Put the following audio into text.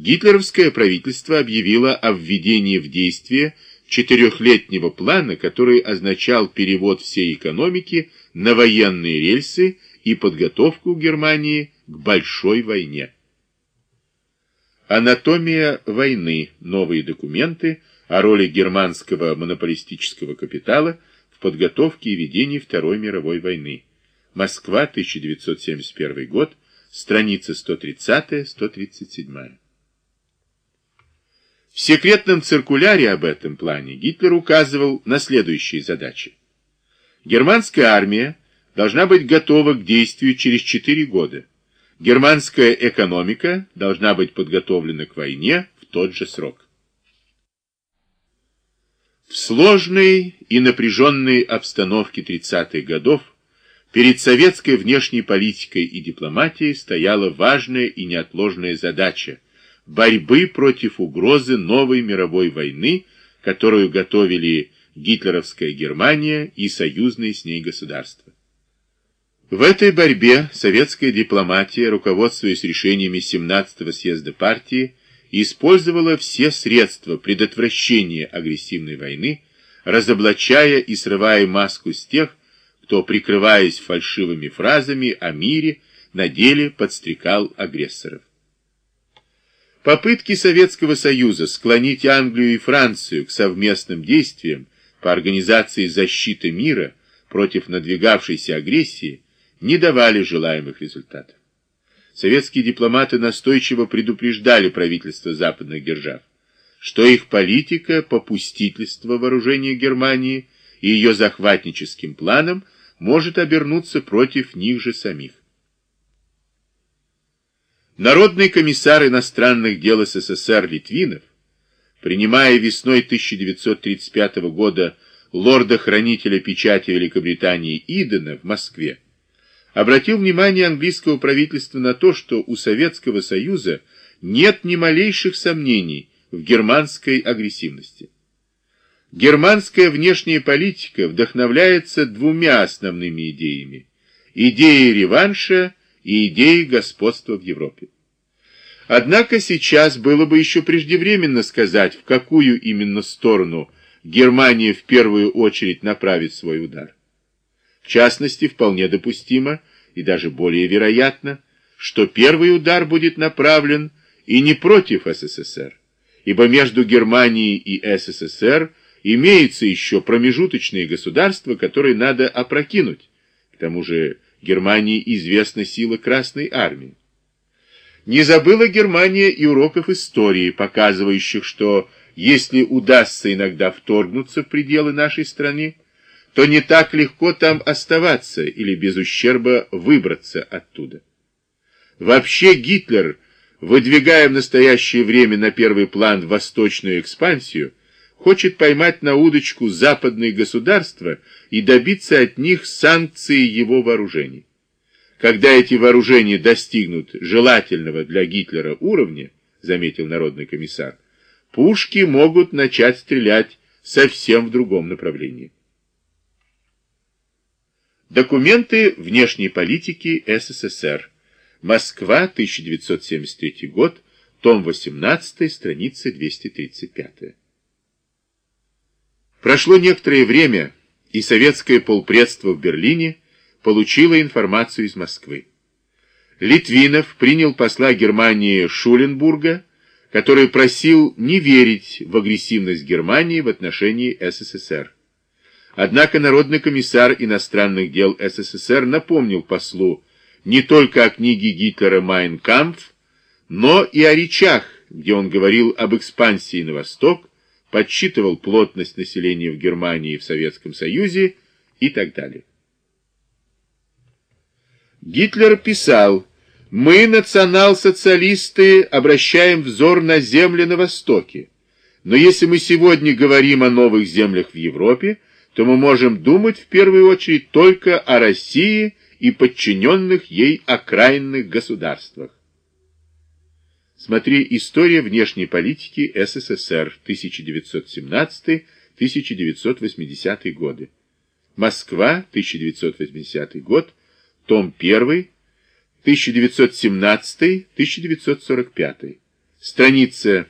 гитлеровское правительство объявило о введении в действие четырехлетнего плана, который означал перевод всей экономики на военные рельсы и подготовку Германии к большой войне. Анатомия войны. Новые документы о роли германского монополистического капитала в подготовке и ведении Второй мировой войны. Москва, 1971 год, страница 130-137. В секретном циркуляре об этом плане Гитлер указывал на следующие задачи. Германская армия должна быть готова к действию через 4 года. Германская экономика должна быть подготовлена к войне в тот же срок. В сложной и напряженной обстановке 30-х годов перед советской внешней политикой и дипломатией стояла важная и неотложная задача борьбы против угрозы новой мировой войны, которую готовили гитлеровская Германия и союзные с ней государства. В этой борьбе советская дипломатия, руководствуясь решениями 17-го съезда партии, использовала все средства предотвращения агрессивной войны, разоблачая и срывая маску с тех, кто, прикрываясь фальшивыми фразами о мире, на деле подстрекал агрессоров. Попытки Советского Союза склонить Англию и Францию к совместным действиям по организации защиты мира против надвигавшейся агрессии не давали желаемых результатов. Советские дипломаты настойчиво предупреждали правительство западных держав, что их политика попустительства вооружения Германии и ее захватническим планам может обернуться против них же самих. Народный комиссар иностранных дел СССР Литвинов, принимая весной 1935 года лорда-хранителя печати Великобритании Идена в Москве, обратил внимание английского правительства на то, что у Советского Союза нет ни малейших сомнений в германской агрессивности. Германская внешняя политика вдохновляется двумя основными идеями – идеей реванша и идеей господства в Европе. Однако сейчас было бы еще преждевременно сказать, в какую именно сторону Германия в первую очередь направит свой удар. В частности, вполне допустимо и даже более вероятно, что первый удар будет направлен и не против СССР, ибо между Германией и СССР имеются еще промежуточные государства, которые надо опрокинуть. К тому же Германии известна сила Красной Армии. Не забыла Германия и уроков истории, показывающих, что если удастся иногда вторгнуться в пределы нашей страны, то не так легко там оставаться или без ущерба выбраться оттуда. Вообще Гитлер, выдвигая в настоящее время на первый план восточную экспансию, хочет поймать на удочку западные государства и добиться от них санкции его вооружений. Когда эти вооружения достигнут желательного для Гитлера уровня, заметил народный комиссар, пушки могут начать стрелять совсем в другом направлении. Документы внешней политики СССР. Москва, 1973 год, том 18, страница 235. Прошло некоторое время, и советское полпредство в Берлине получило информацию из Москвы. Литвинов принял посла Германии Шуленбурга, который просил не верить в агрессивность Германии в отношении СССР. Однако Народный комиссар иностранных дел СССР напомнил послу не только о книге Гитлера «Майн Кампф», но и о речах, где он говорил об экспансии на восток, подсчитывал плотность населения в Германии и в Советском Союзе и так далее. Гитлер писал, «Мы, национал-социалисты, обращаем взор на земли на Востоке, но если мы сегодня говорим о новых землях в Европе, то мы можем думать в первую очередь только о России и подчиненных ей окраинных государствах. Смотри «История внешней политики СССР 1917-1980 годы». Москва, 1980 год, том 1, 1917-1945, Страница